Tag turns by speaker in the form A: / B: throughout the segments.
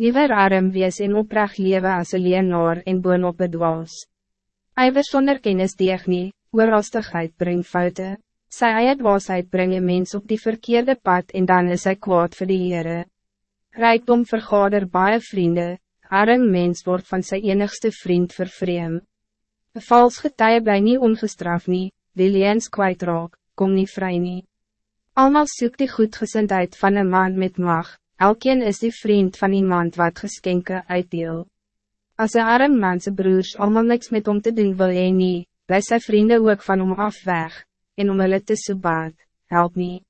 A: Liever arm wees en oprecht lewe as een leenaar en boonop bedwaas. Iwer sonder kennis deeg nie, oorrastigheid bring foute. Sy eie dwaasheid bring een mens op die verkeerde pad en dan is hy kwaad vir die Heere. Rijkdom vergader baie vrienden, arm mens wordt van zijn enigste vriend vervreem. Een vals getuie bly nie ongestraf nie, wil jy eens kwijtraak, kom nie vry nie. Almal soek die goedgezindheid van een man met mag, elkeen is die vriend van iemand wat geskenke uitdeel. Als een arm man zijn broers allemaal niks met om te doen wil jy nie, bly sy vriende ook van hom af weg, en om hulle te soebaat, help nie.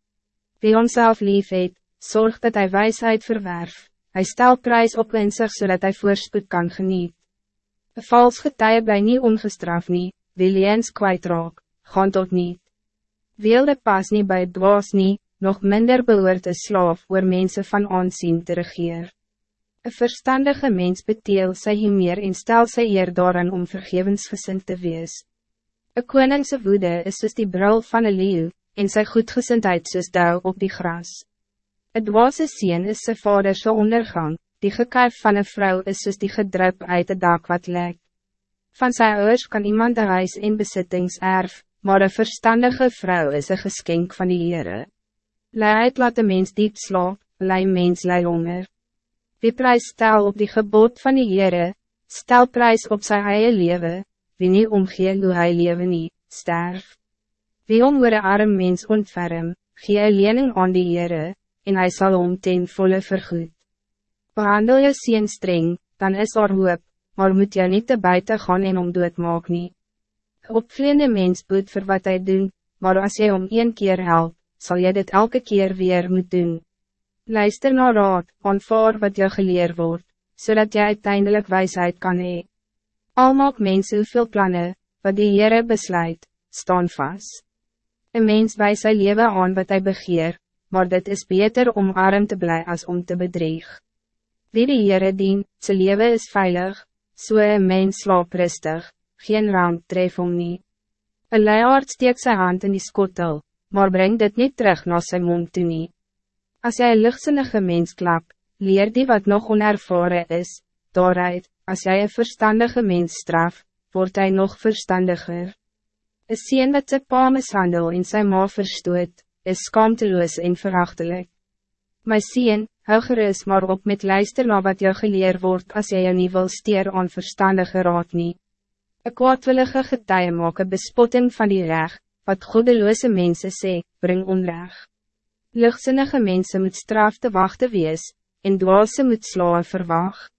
A: Wie onszelf lief het, zorg dat hij wijsheid verwerf. Hij stelt prijs op in zich zodat hij voorspoed kan genieten. Een vals getuie bly nie ongestraf nie, wil jy eens kwijtraak, gaan tot niet. Wil de pas niet bij het dwaas nie, nog minder behoort een slaaf oor mensen van aanzien te regeer. Een verstandige mens beteel sy hier meer en stel sy eer daarin om vergevensgesind te wees. Een koningse woede is soos die brul van een leeuw, en sy goedgesindheid soos dauw op die gras. Het dwaze sien is zijn vader zo ondergang, die gekuif van een vrouw is soos die gedrup uit het dak wat lek. Van zijn ouders kan iemand de huis in bezittings erf, maar een verstandige vrouw is een geschenk van die Heere. Leid laat de mens diep slaap, lei mens lei honger. Wie prijs stel op die gebod van die Heere, stel prijs op zijn eie leven, wie niet omgee hoe hy leven nie, sterf. Wie om oor arm mens ontferm, gee een lening aan die Heere, en hij zal om ten volle vergoed. Behandel je sien streng, dan is er hoop, maar moet je niet te buiten gaan en om dood maak nie. Opvleende mens boet voor wat hij doen, maar als je om één keer helpt, zal je dit elke keer weer moet doen. Luister naar raad, aanvaar wat je geleerd wordt, zodat je uiteindelijk wijsheid kan hee. Al maak mens hoeveel plannen, wat die Heere besluit, staan vast. Een mens wijst zijn leven aan wat hij begeert, maar dit is beter om arm te blij als om te bedreig. Wie die Heere dien, zijn leven is veilig, so een mens slaap rustig, geen rang tref om nie. Een leiaard steek sy hand in die skottel, maar breng dit niet terug naar zijn mond toe nie. As jy een lichtsinnige mens klap, leer die wat nog onervaren is, daaruit, als jij een verstandige mens straf, wordt hij nog verstandiger. Een sien dat sy pa mishandel in sy ma verstoot, is skaamteloos en verachtelijk. My sien, hou gerust maar op met luister na wat jou geleer wordt als jy jou nie wil steer aan verstandige raad nie. Een kwaadwillige getuie maak een bespotting van die reg, wat goddeloze mensen sê, bring onreg. Lichtsinnige mensen moet straf te wachten wees, en dwaalse moet slaan verwacht.